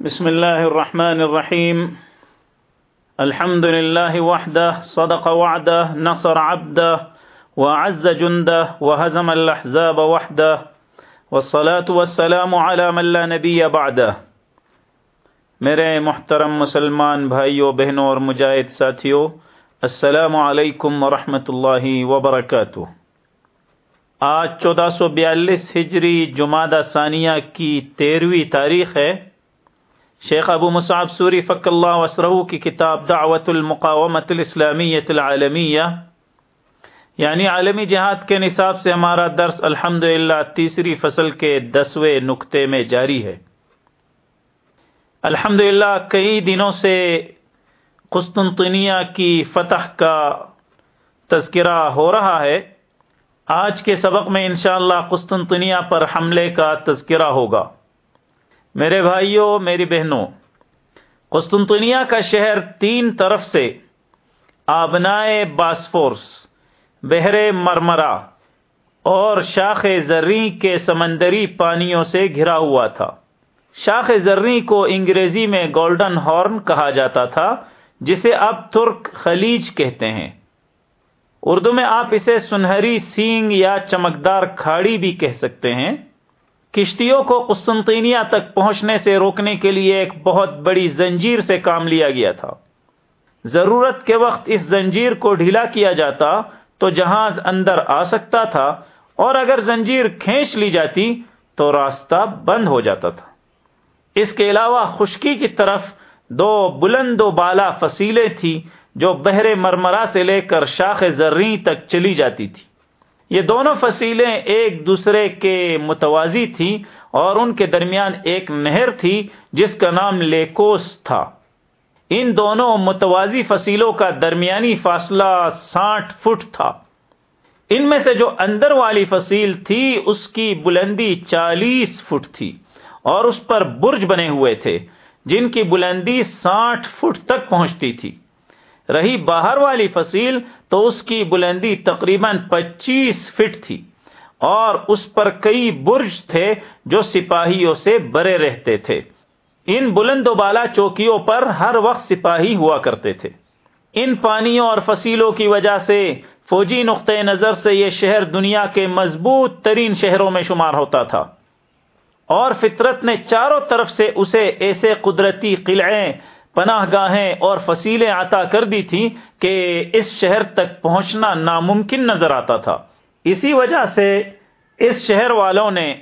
بسم الله الرحمن الرحيم. الحمد لله وحده، صدق وعده، نصر عبده وعز جنده، وهزم الأحزاب وحده، والصلاة والسلام على من لا نبي بعده. میرے محترم مسلمان بھائیوں بہنوں اور مجاہد ساتھیوں السلام علیکم ورحمۃ اللہ وبرکاتہ. آج چودہ سو بیالیس ہجری جمادہ ثانیہ کی تیرہویں تاریخ ہے۔ شیخ ابو مصعب سوری فق اللہ وسرہ کی کتاب دعوت المقامت الاسلامیت العالمیہ یعنی عالمی جہاد کے نصاب سے ہمارا درس الحمد تیسری فصل کے دسویں نقطے میں جاری ہے۔ الحمد کئی دنوں سے قسطنطنیہ کی فتح کا تذکرہ ہو رہا ہے۔ آج کے سبق میں انشاءاللہ قسطنطنیہ پر حملے کا تذکرہ ہوگا۔ میرے بھائیوں میری بہنوں، قسطنطنیہ کا شہر تین طرف سے آبنائے باسفورس، بحر مرمرا اور شاخ زرری کے سمندری پانیوں سے گھرا ہوا تھا۔ شاخ زرری کو انگریزی میں گولڈن ہارن کہا جاتا تھا، جسے اب ترک خلیج کہتے ہیں۔ اردو میں آپ اسے سنہری سینگ یا چمکدار کھاڑی بھی کہہ سکتے ہیں۔ کشتیوں کو قسطنطینیہ تک پہنچنے سے روکنے کے لیے ایک بہت بڑی زنجیر سے کام لیا گیا تھا۔ ضرورت کے وقت اس زنجیر کو ڈھیلا کیا جاتا تو جہاز اندر آ سکتا تھا اور اگر زنجیر کھینچ لی جاتی تو راستہ بند ہو جاتا تھا۔ اس کے علاوہ خشکی کی طرف دو بلند و بالا فصیلیں تھی جو بحر مرمرا سے لے کر شاخ زرین تک چلی جاتی تھی یہ دونوں فصیلیں ایک دوسرے کے متوازی تھی اور ان کے درمیان ایک نہر تھی جس کا نام لیکوس تھا۔ ان دونوں متوازی فصیلوں کا درمیانی فاصلہ ساٹھ فٹ تھا۔ ان میں سے جو اندر والی فصیل تھی، اس کی بلندی چالیس فٹ تھی اور اس پر برج بنے ہوئے تھے، جن کی بلندی ساٹھ فٹ تک پہنچتی تھی۔ رہی باہر والی فصیل تو اس کی بلندی تقریباً پچیس فٹ تھی اور اس پر کئی برج تھے جو سپاہیوں سے برے رہتے تھے۔ ان بلند و بالا چوکیوں پر ہر وقت سپاہی ہوا کرتے تھے۔ ان پانیوں اور فصیلوں کی وجہ سے فوجی نقطۂ نظر سے یہ شہر دنیا کے مضبوط ترین شہروں میں شمار ہوتا تھا۔ اور فطرت نے چاروں طرف سے اسے ایسے قدرتی قلعے پناہ گاہیں اور فصیلیں عطا کر دی تھی کہ اس شہر تک پہنچنا ناممکن نظر آتا تھا۔ اسی وجہ سے اس شہر والوں نے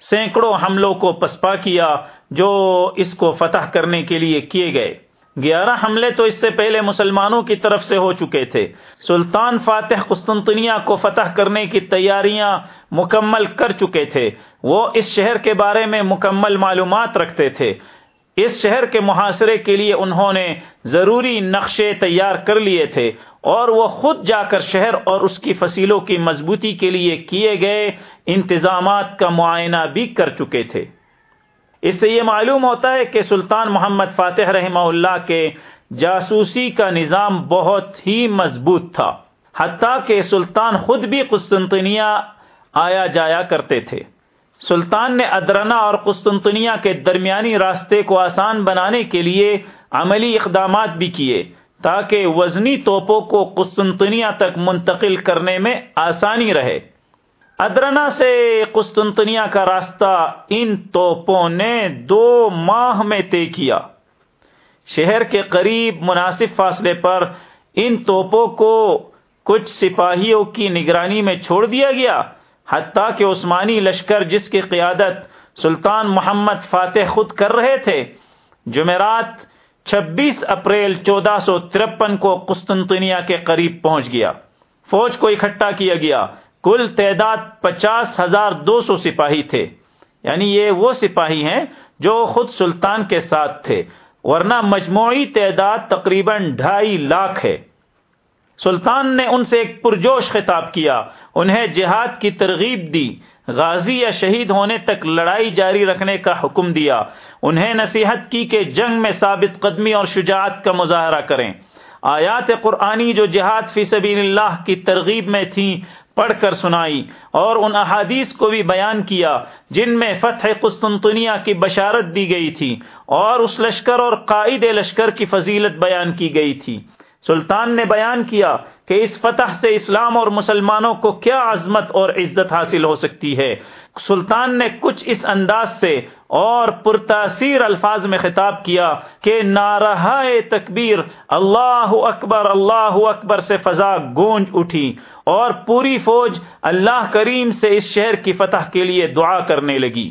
سینکڑوں حملوں کو پسپا کیا جو اس کو فتح کرنے کے لیے کیے گئے۔ گیارہ حملے تو اس سے پہلے مسلمانوں کی طرف سے ہو چکے تھے۔ سلطان فاتح قسطنطنیہ کو فتح کرنے کی تیاریاں مکمل کر چکے تھے۔ وہ اس شہر کے بارے میں مکمل معلومات رکھتے تھے۔ اس شہر کے محاصرے کے لیے انہوں نے ضروری نقشے تیار کر لیے تھے اور وہ خود جا کر شہر اور اس کی فصیلوں کی مضبوطی کے لیے کیے گئے انتظامات کا معائنہ بھی کر چکے تھے۔ اس سے یہ معلوم ہوتا ہے کہ سلطان محمد فاتح رحمہ اللہ کے جاسوسی کا نظام بہت ہی مضبوط تھا، حتیٰ کہ سلطان خود بھی قسطنطنیہ آیا جایا کرتے تھے۔ سلطان نے ادرنا اور قسطنطنیہ کے درمیانی راستے کو آسان بنانے کے لیے عملی اقدامات بھی کیے تاکہ وزنی توپوں کو قسطنطنیہ تک منتقل کرنے میں آسانی رہے۔ ادرنا سے قسطنطنیہ کا راستہ ان توپوں نے دو ماہ میں طے کیا۔ شہر کے قریب مناسب فاصلے پر ان توپوں کو کچھ سپاہیوں کی نگرانی میں چھوڑ دیا گیا۔ حتیٰ کہ عثمانی لشکر جس کی قیادت سلطان محمد فاتح خود کر رہے تھے، جمعرات چھبیس اپریل چودہ سو ترپن کو قسطنطنیہ کے قریب پہنچ گیا۔ فوج کو اکٹھا کیا گیا۔ کل تعداد پچاس ہزار دو سو سپاہی تھے۔ یعنی یہ وہ سپاہی ہیں جو خود سلطان کے ساتھ تھے۔ ورنہ مجموعی تعداد تقریباً ڈھائی لاکھ ہے۔ سلطان نے ان سے ایک پرجوش خطاب کیا۔ انہیں جہاد کی ترغیب دی۔ غازی یا شہید ہونے تک لڑائی جاری رکھنے کا حکم دیا۔ انہیں نصیحت کی کہ جنگ میں ثابت قدمی اور شجاعت کا مظاہرہ کریں۔ آیات قرآنی جو جہاد فی سبیل اللہ کی ترغیب میں تھیں پڑھ کر سنائی۔ اور ان احادیث کو بھی بیان کیا، جن میں فتح قسطنطنیہ کی بشارت دی گئی تھی۔ اور اس لشکر اور قائد لشکر کی فضیلت بیان کی گئی تھی۔ سلطان نے بیان کیا کہ اس فتح سے اسلام اور مسلمانوں کو کیا عظمت اور عزت حاصل ہو سکتی ہے۔ سلطان نے کچھ اس انداز سے اور پرتاثیر الفاظ میں خطاب کیا کہ نارہ تکبیر اللہ اکبر اللہ اکبر سے فضا گونج اٹھی اور پوری فوج اللہ کریم سے اس شہر کی فتح کے لیے دعا کرنے لگی۔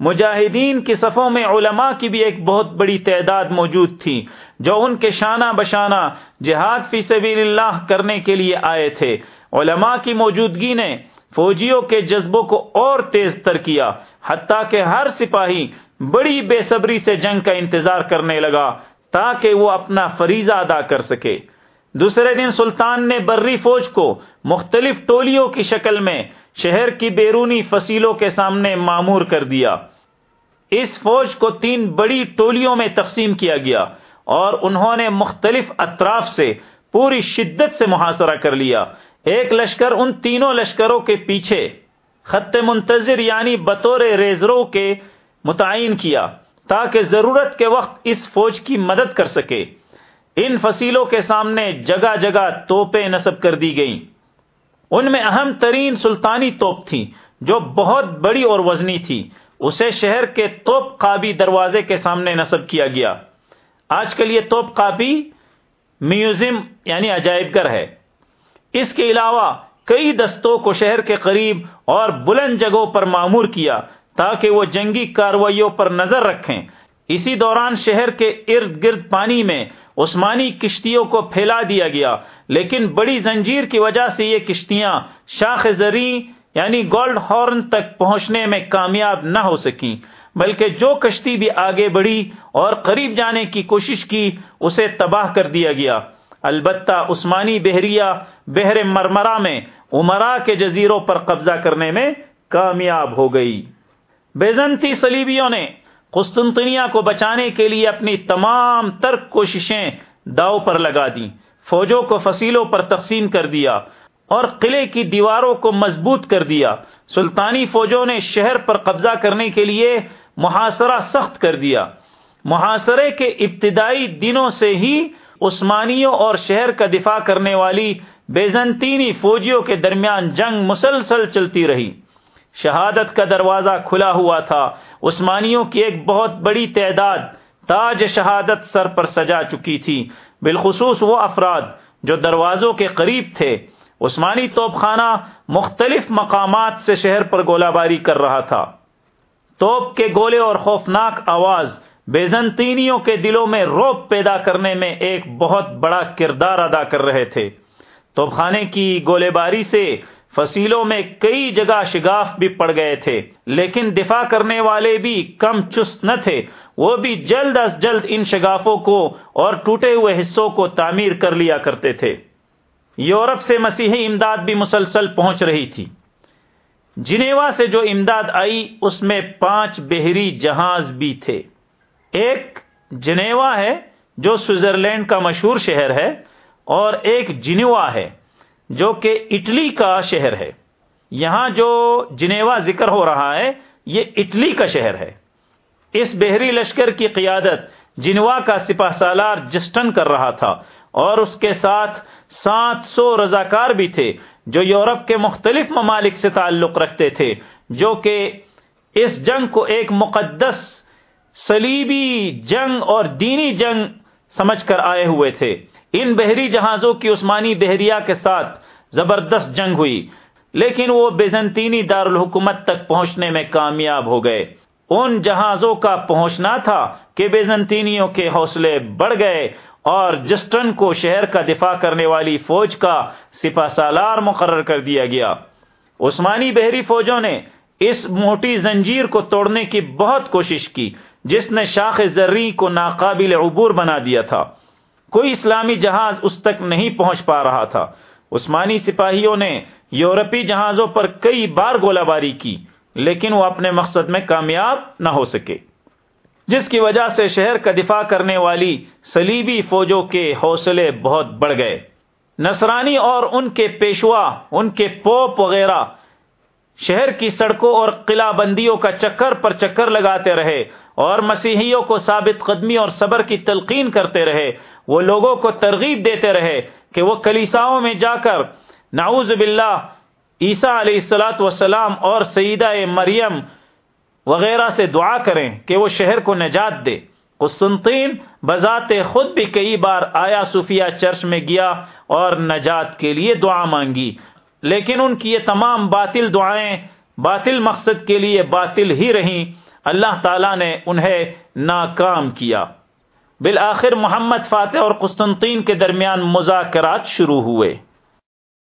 مجاہدین کی صفوں میں علماء کی بھی ایک بہت بڑی تعداد موجود تھی، جو ان کے شانہ بشانہ جہاد فی سبیل اللہ کرنے کے لیے آئے تھے۔ علماء کی موجودگی نے فوجیوں کے جذبوں کو اور تیز تر کیا، حتیٰ کہ ہر سپاہی بڑی بے صبری سے جنگ کا انتظار کرنے لگا تاکہ وہ اپنا فریضہ ادا کر سکے۔ دوسرے دن سلطان نے بری فوج کو مختلف ٹولیوں کی شکل میں شہر کی بیرونی فصیلوں کے سامنے معمور کر دیا۔ اس فوج کو تین بڑی ٹولیوں میں تقسیم کیا گیا اور انہوں نے مختلف اطراف سے پوری شدت سے محاصرہ کر لیا۔ ایک لشکر ان تینوں لشکروں کے پیچھے خط منتظر یعنی بطور ریزرو کے متعین کیا تاکہ ضرورت کے وقت اس فوج کی مدد کر سکے۔ ان فصیلوں کے سامنے جگہ جگہ توپیں نصب کر دی گئیں۔ ان میں اہم ترین سلطانی توپ تھی، جو بہت بڑی اور وزنی تھی۔ اسے شہر کے توپ قابی دروازے کے سامنے نصب کیا گیا۔ آج کل یہ توپ قابی میوزیم یعنی عجائب گھر ہے۔ اس کے علاوہ کئی دستوں کو شہر کے قریب اور بلند جگہوں پر معمور کیا تاکہ وہ جنگی کاروائیوں پر نظر رکھیں۔ اسی دوران شہر کے ارد گرد پانی میں عثمانی کشتیوں کو پھیلا دیا گیا، لیکن بڑی زنجیر کی وجہ سے یہ کشتیاں شاخ زری یعنی گولڈ ہارن تک پہنچنے میں کامیاب نہ ہو سکیں۔ بلکہ جو کشتی بھی آگے بڑھی اور قریب جانے کی کوشش کی، اسے تباہ کر دیا گیا۔ البتہ عثمانی بحریہ بحر مرمرا میں عمرا کے جزیروں پر قبضہ کرنے میں کامیاب ہو گئی۔ بیزنتی سلیبیوں نے قسطنطنیہ کو بچانے کے لیے اپنی تمام ترک کوششیں داؤ پر لگا دی فوجوں کو فصیلوں پر تقسیم کر دیا اور قلعے کی دیواروں کو مضبوط کر دیا۔ سلطانی فوجوں نے شہر پر قبضہ کرنے کے لیے محاصرہ سخت کر دیا۔ محاصرے کے ابتدائی دنوں سے ہی عثمانیوں اور شہر کا دفاع کرنے والی بیزنطینی فوجیوں کے درمیان جنگ مسلسل چلتی رہی۔ شہادت کا دروازہ کھلا ہوا تھا۔ عثمانیوں کی ایک بہت بڑی تعداد تاج شہادت سر پر سجا چکی تھی۔ بالخصوص وہ افراد جو دروازوں کے قریب تھے۔ عثمانی توپ خانہ مختلف مقامات سے شہر پر گولہ باری کر رہا تھا۔ توپ کے گولے اور خوفناک آواز بیزنطینیوں کے دلوں میں روپ پیدا کرنے میں ایک بہت بڑا کردار ادا کر رہے تھے۔ توپ خانے کی گولے باری سے فصیلوں میں کئی جگہ شگاف بھی پڑ گئے تھے، لیکن دفاع کرنے والے بھی کم چست نہ تھے۔ وہ بھی جلد از جلد ان شگافوں کو اور ٹوٹے ہوئے حصوں کو تعمیر کر لیا کرتے تھے۔ یورپ سے مسیحی امداد بھی مسلسل پہنچ رہی تھی۔ جنیوا سے جو امداد آئی، اس میں پانچ بحری جہاز بھی تھے۔ ایک جنیوا ہے، جو سوئٹزرلینڈ کا مشہور شہر ہے، اور ایک جنیوا ہے۔ جو کہ اٹلی کا شہر ہے۔ یہاں جو جنیوا ذکر ہو رہا ہے، یہ اٹلی کا شہر ہے۔ اس بحری لشکر کی قیادت جنوا کا سپاہ سالار جسٹن کر رہا تھا اور اس کے ساتھ سات سو رضاکار بھی تھے جو یورپ کے مختلف ممالک سے تعلق رکھتے تھے، جو کہ اس جنگ کو ایک مقدس سلیبی جنگ اور دینی جنگ سمجھ کر آئے ہوئے تھے۔ ان بحری جہازوں کی عثمانی بحریہ کے ساتھ زبردست جنگ ہوئی، لیکن وہ بیزنطینی دارالحکومت تک پہنچنے میں کامیاب ہو گئے۔ ان جہازوں کا پہنچنا تھا کہ بیزنطینیوں کے حوصلے بڑھ گئے اور جسٹن کو شہر کا دفاع کرنے والی فوج کا سپا سالار مقرر کر دیا گیا۔ عثمانی بحری فوجوں نے اس موٹی زنجیر کو توڑنے کی بہت کوشش کی، جس نے شاخ زرری کو ناقابل عبور بنا دیا تھا۔ کوئی اسلامی جہاز اس تک نہیں پہنچ پا رہا تھا۔ عثمانی سپاہیوں نے یورپی جہازوں پر کئی بار گولہ باری کی، لیکن وہ اپنے مقصد میں کامیاب نہ ہو سکے۔ جس کی وجہ سے شہر کا دفاع کرنے والی سلیبی فوجوں کے حوصلے بہت بڑھ گئے۔ نصرانی اور ان کے پیشوا، ان کے پوپ وغیرہ شہر کی سڑکوں اور قلعہ بندیوں کا چکر پر چکر لگاتے رہے۔ اور مسیحیوں کو ثابت قدمی اور صبر کی تلقین کرتے رہے، وہ لوگوں کو ترغیب دیتے رہے کہ وہ کلیساؤں میں جا کر نعوذ باللہ عیسیٰ علیہ السلاۃ وسلام اور سیدہ مریم وغیرہ سے دعا کریں کہ وہ شہر کو نجات دے۔ قسطنطین بذات خود بھی کئی بار آیا صوفیہ چرچ میں گیا اور نجات کے لیے دعا مانگی، لیکن ان کی یہ تمام باطل دعائیں باطل مقصد کے لیے باطل ہی رہیں۔ اللہ تعالیٰ نے انہیں ناکام کیا۔ بالآخر محمد فاتح اور قسطنطین کے درمیان مذاکرات شروع ہوئے۔